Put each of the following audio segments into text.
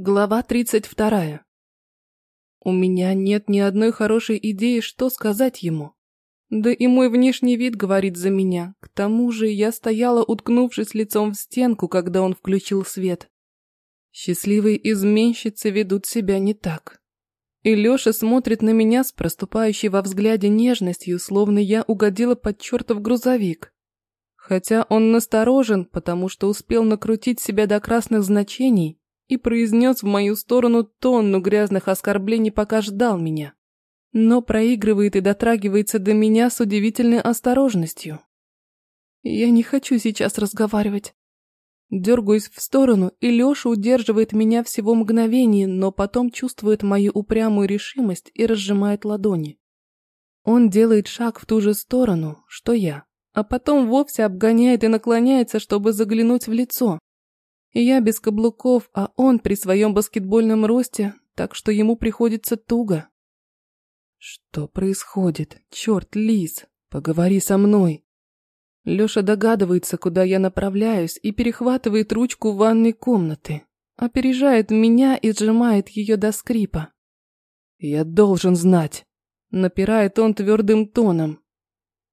Глава 32. У меня нет ни одной хорошей идеи, что сказать ему. Да и мой внешний вид говорит за меня. К тому же я стояла, уткнувшись лицом в стенку, когда он включил свет. Счастливые изменщицы ведут себя не так. И Лёша смотрит на меня с проступающей во взгляде нежностью, словно я угодила под чертов грузовик. Хотя он насторожен, потому что успел накрутить себя до красных значений и произнес в мою сторону тонну грязных оскорблений, пока ждал меня. Но проигрывает и дотрагивается до меня с удивительной осторожностью. Я не хочу сейчас разговаривать. Дергаюсь в сторону, и Леша удерживает меня всего мгновение, но потом чувствует мою упрямую решимость и разжимает ладони. Он делает шаг в ту же сторону, что я, а потом вовсе обгоняет и наклоняется, чтобы заглянуть в лицо. И я без каблуков, а он при своем баскетбольном росте, так что ему приходится туго. Что происходит? Черт, Лиз, поговори со мной. Лёша догадывается, куда я направляюсь, и перехватывает ручку ванной комнаты. Опережает меня и сжимает ее до скрипа. Я должен знать. Напирает он твердым тоном.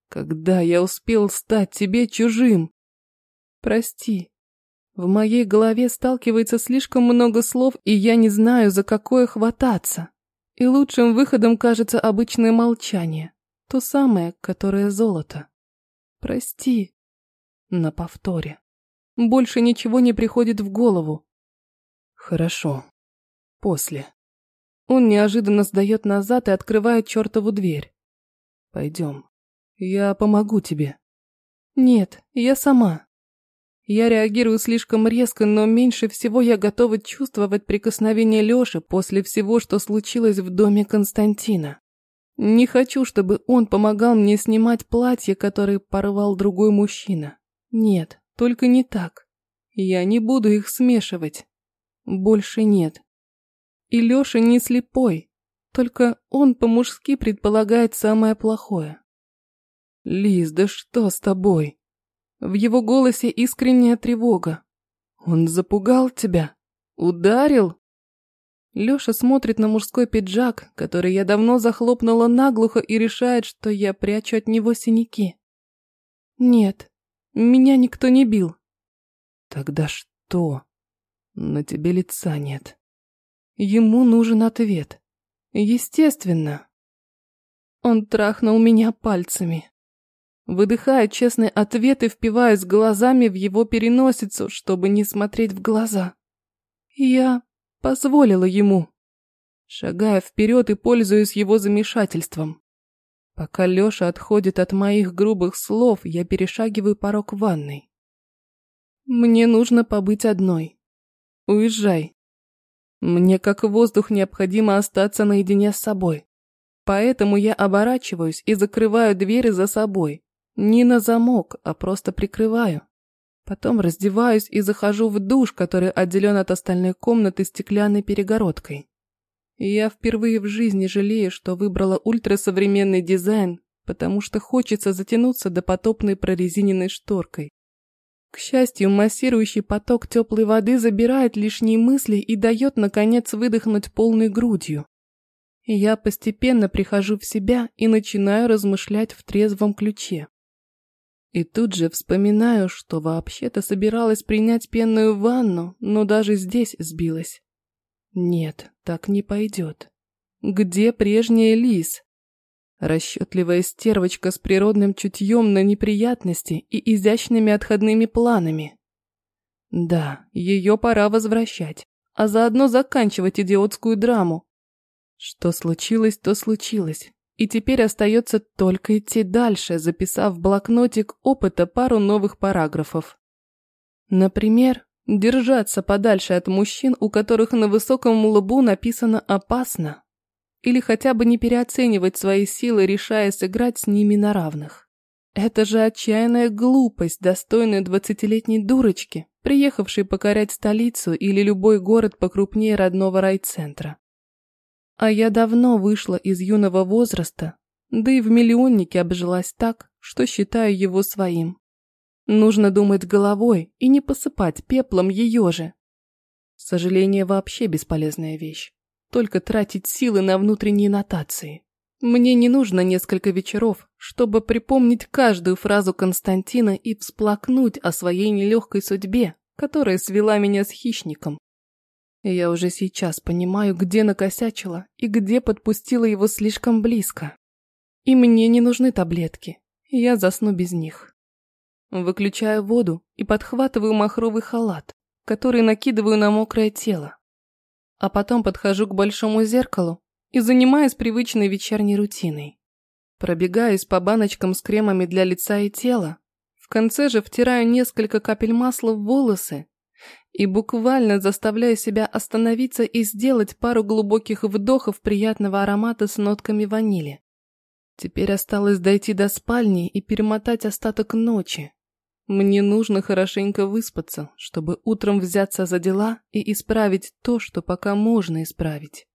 Когда я успел стать тебе чужим? Прости, в моей голове сталкивается слишком много слов, и я не знаю, за какое хвататься. И лучшим выходом кажется обычное молчание. То самое, которое золото. Прости. На повторе. Больше ничего не приходит в голову. Хорошо. После. Он неожиданно сдает назад и открывает чертову дверь. Пойдем. Я помогу тебе. Нет, я сама. Я реагирую слишком резко, но меньше всего я готова чувствовать прикосновение Лёши после всего, что случилось в доме Константина. Не хочу, чтобы он помогал мне снимать платье, которое порвал другой мужчина. Нет, только не так. Я не буду их смешивать. Больше нет. И Лёша не слепой, только он по-мужски предполагает самое плохое. Лиз, да что с тобой? В его голосе искренняя тревога. «Он запугал тебя? Ударил?» Лёша смотрит на мужской пиджак, который я давно захлопнула наглухо и решает, что я прячу от него синяки. «Нет, меня никто не бил». «Тогда что? На тебе лица нет». Ему нужен ответ. Естественно. Он трахнул меня пальцами. Выдыхаю честный ответ и впиваюсь глазами в его переносицу, чтобы не смотреть в глаза. Я позволила ему. Шагая вперед и пользуюсь его замешательством. Пока Леша отходит от моих грубых слов, я перешагиваю порог ванной. Мне нужно побыть одной. Уезжай. Мне как воздух необходимо остаться наедине с собой. Поэтому я оборачиваюсь и закрываю двери за собой. Не на замок, а просто прикрываю. Потом раздеваюсь и захожу в душ, который отделен от остальной комнаты стеклянной перегородкой. И я впервые в жизни жалею, что выбрала ультрасовременный дизайн, потому что хочется затянуться до потопной прорезиненной шторкой. К счастью, массирующий поток теплой воды забирает лишние мысли и дает, наконец, выдохнуть полной грудью. И я постепенно прихожу в себя и начинаю размышлять в трезвом ключе. И тут же вспоминаю, что вообще-то собиралась принять пенную ванну, но даже здесь сбилась. Нет, так не пойдет. Где прежняя Лис? Расчетливая стервочка с природным чутьем на неприятности и изящными отходными планами. Да, ее пора возвращать, а заодно заканчивать идиотскую драму. Что случилось, то случилось. И теперь остается только идти дальше, записав в блокнотик опыта пару новых параграфов. Например, держаться подальше от мужчин, у которых на высоком лбу написано «опасно», или хотя бы не переоценивать свои силы, решая сыграть с ними на равных. Это же отчаянная глупость, достойная двадцатилетней дурочки, приехавшей покорять столицу или любой город покрупнее родного райцентра. А я давно вышла из юного возраста, да и в миллионнике обжилась так, что считаю его своим. Нужно думать головой и не посыпать пеплом ее же. Сожаление вообще бесполезная вещь. Только тратить силы на внутренние нотации. Мне не нужно несколько вечеров, чтобы припомнить каждую фразу Константина и всплакнуть о своей нелегкой судьбе, которая свела меня с хищником. Я уже сейчас понимаю, где накосячила и где подпустила его слишком близко. И мне не нужны таблетки, я засну без них. Выключаю воду и подхватываю махровый халат, который накидываю на мокрое тело. А потом подхожу к большому зеркалу и занимаюсь привычной вечерней рутиной. Пробегаюсь по баночкам с кремами для лица и тела. В конце же втираю несколько капель масла в волосы и буквально заставляю себя остановиться и сделать пару глубоких вдохов приятного аромата с нотками ванили. Теперь осталось дойти до спальни и перемотать остаток ночи. Мне нужно хорошенько выспаться, чтобы утром взяться за дела и исправить то, что пока можно исправить.